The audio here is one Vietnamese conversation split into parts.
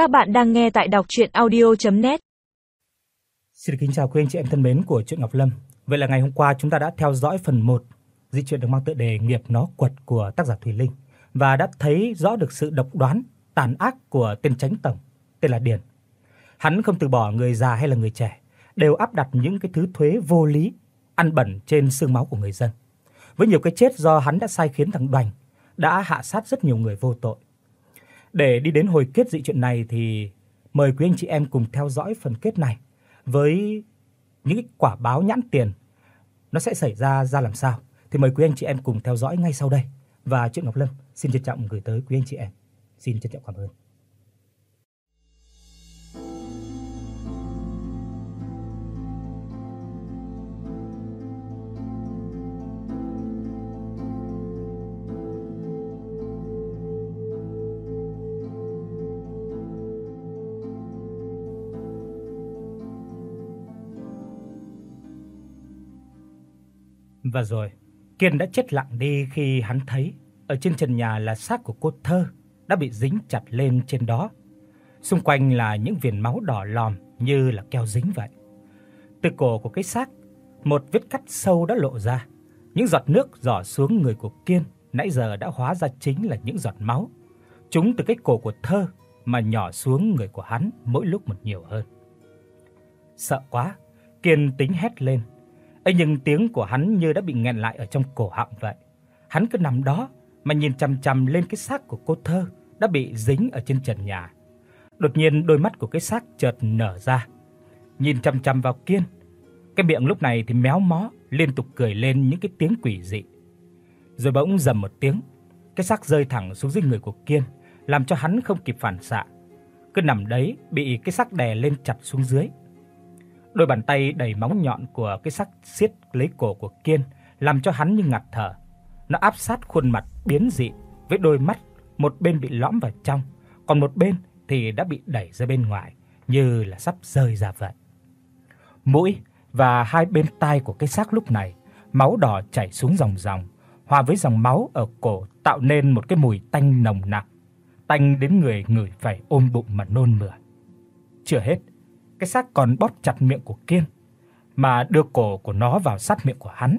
Các bạn đang nghe tại đọc audio net Xin kính chào quý anh chị em thân mến của truyện Ngọc Lâm. Vậy là ngày hôm qua chúng ta đã theo dõi phần 1 dị truyện được mang tựa đề Nghiệp nó quật của tác giả Thùy Linh và đã thấy rõ được sự độc đoán, tàn ác của tên tránh tổng tên là Điền. Hắn không từ bỏ người già hay là người trẻ, đều áp đặt những cái thứ thuế vô lý, ăn bẩn trên xương máu của người dân. Với nhiều cái chết do hắn đã sai khiến thằng Đoành, đã hạ sát rất nhiều người vô tội. Để đi đến hồi kết dị chuyện này thì mời quý anh chị em cùng theo dõi phần kết này với những quả báo nhãn tiền nó sẽ xảy ra ra làm sao thì mời quý anh chị em cùng theo dõi ngay sau đây. Và chuyện Ngọc Lâm, xin trân trọng gửi tới quý anh chị em. Xin trân trọng cảm ơn. Và rồi, Kiên đã chết lặng đi khi hắn thấy ở trên trần nhà là xác của cô Thơ đã bị dính chặt lên trên đó. Xung quanh là những viền máu đỏ lòm như là keo dính vậy. Từ cổ của cái xác, một vết cắt sâu đã lộ ra. Những giọt nước rỏ xuống người của Kiên nãy giờ đã hóa ra chính là những giọt máu. Chúng từ cái cổ của Thơ mà nhỏ xuống người của hắn mỗi lúc một nhiều hơn. Sợ quá, Kiên tính hét lên, ấy nhưng tiếng của hắn như đã bị nghẹn lại ở trong cổ họng vậy. Hắn cứ nằm đó mà nhìn chằm chằm lên cái xác của cô thơ đã bị dính ở trên trần nhà. Đột nhiên đôi mắt của cái xác chợt nở ra, nhìn chằm chằm vào Kiên. Cái miệng lúc này thì méo mó, liên tục cười lên những cái tiếng quỷ dị. Rồi bỗng rầm một tiếng, cái xác rơi thẳng xuống dưới người của Kiên, làm cho hắn không kịp phản xạ. Cứ nằm đấy bị cái xác đè lên chặt xuống dưới. Đôi bàn tay đầy móng nhọn của cái sắc siết lấy cổ của Kiên, làm cho hắn như ngạt thở. Nó áp sát khuôn mặt biến dị với đôi mắt một bên bị lõm vào trong, còn một bên thì đã bị đẩy ra bên ngoài, như là sắp rơi ra vậy. Mũi và hai bên tai của cái xác lúc này, máu đỏ chảy xuống dòng dòng, hòa với dòng máu ở cổ tạo nên một cái mùi tanh nồng nặc, tanh đến người người phải ôm bụng mà nôn mửa. Chưa hết, cái xác còn bóp chặt miệng của Kiên, mà đưa cổ của nó vào sát miệng của hắn.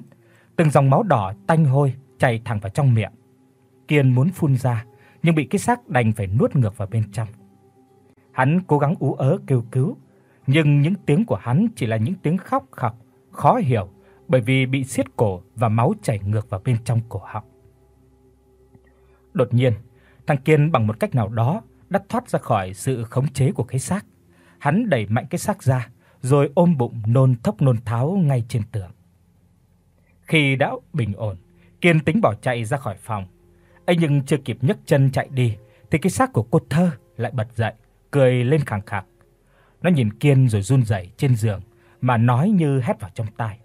Từng dòng máu đỏ tanh hôi chảy thẳng vào trong miệng. Kiên muốn phun ra, nhưng bị cái xác đành phải nuốt ngược vào bên trong. Hắn cố gắng ú ớ kêu cứu, nhưng những tiếng của hắn chỉ là những tiếng khóc khọc khó hiểu bởi vì bị siết cổ và máu chảy ngược vào bên trong cổ họng. Đột nhiên, thằng Kiên bằng một cách nào đó đã thoát ra khỏi sự khống chế của cái xác. Hắn đẩy mạnh cái xác ra, rồi ôm bụng nôn thốc nôn tháo ngay trên tường. Khi đã bình ổn, Kiên tính bỏ chạy ra khỏi phòng. Ấy nhưng chưa kịp nhấc chân chạy đi thì cái xác của cô Thơ lại bật dậy, cười lên khẳng khạc. Nó nhìn Kiên rồi run rẩy trên giường mà nói như hét vào trong tai.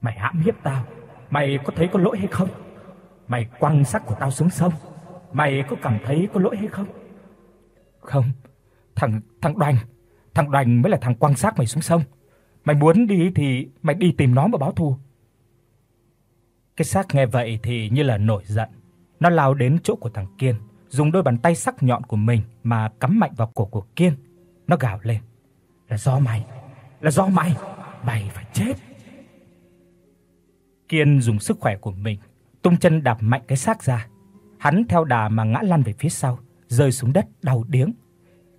Mày hãm hiếp tao, mày có thấy có lỗi hay không? Mày quăng xác của tao xuống sông, mày có cảm thấy có lỗi hay không? Không, thằng thằng Đoành, thằng Đoành mới là thằng quăng xác mày xuống sông. Mày muốn đi thì mày đi tìm nó mà báo thù. Cái xác nghe vậy thì như là nổi giận, nó lao đến chỗ của thằng Kiên, dùng đôi bàn tay sắc nhọn của mình mà cắm mạnh vào cổ của Kiên. Nó gào lên, "Là do mày, là do mày, mày phải chết." Kiên dùng sức khỏe của mình tung chân đạp mạnh cái xác ra. Hắn theo đà mà ngã lăn về phía sau, rơi xuống đất đau điếng.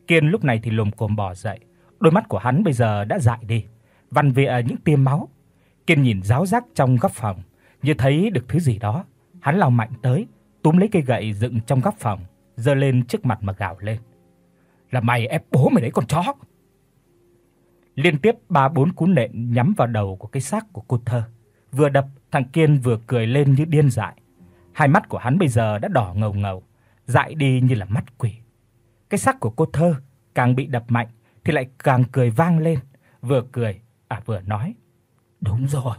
Kiên lúc này thì lồm cồm bò dậy, đôi mắt của hắn bây giờ đã dại đi, vằn vẹo những tia máu. Kiên nhìn ráo rác trong góc phòng, như thấy được thứ gì đó, hắn lao mạnh tới, túm lấy cây gậy dựng trong góc phòng, giơ lên trước mặt mà gào lên. "Là mày ép bố mày đấy con chó!" Liên tiếp ba bốn cú nện nhắm vào đầu của cái xác của cô Thơ. Vừa đập, thằng Kiên vừa cười lên như điên dại. Hai mắt của hắn bây giờ đã đỏ ngầu ngầu, dại đi như là mắt quỷ. Cái xác của cô Thơ càng bị đập mạnh thì lại càng cười vang lên, vừa cười à vừa nói: "Đúng rồi,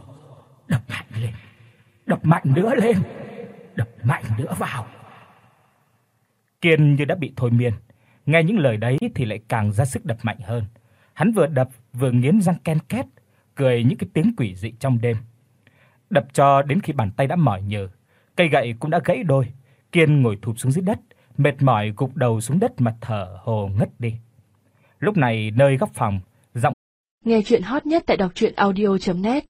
đập mạnh lên, đập mạnh nữa lên, đập mạnh nữa vào." Kiên như đã bị thôi miên, nghe những lời đấy thì lại càng ra sức đập mạnh hơn. Hắn vừa đập vừa nghiến răng ken két, cười những cái tiếng quỷ dị trong đêm. Đập cho đến khi bàn tay đã mỏi nhừ, cây gậy cũng đã gãy đôi, Kiên ngồi thụp xuống dưới đất, mệt mỏi gục đầu xuống đất mà thở hồ ngất đi. Lúc này nơi góc phòng, giọng Nghe truyện hot nhất tại doctruyenaudio.net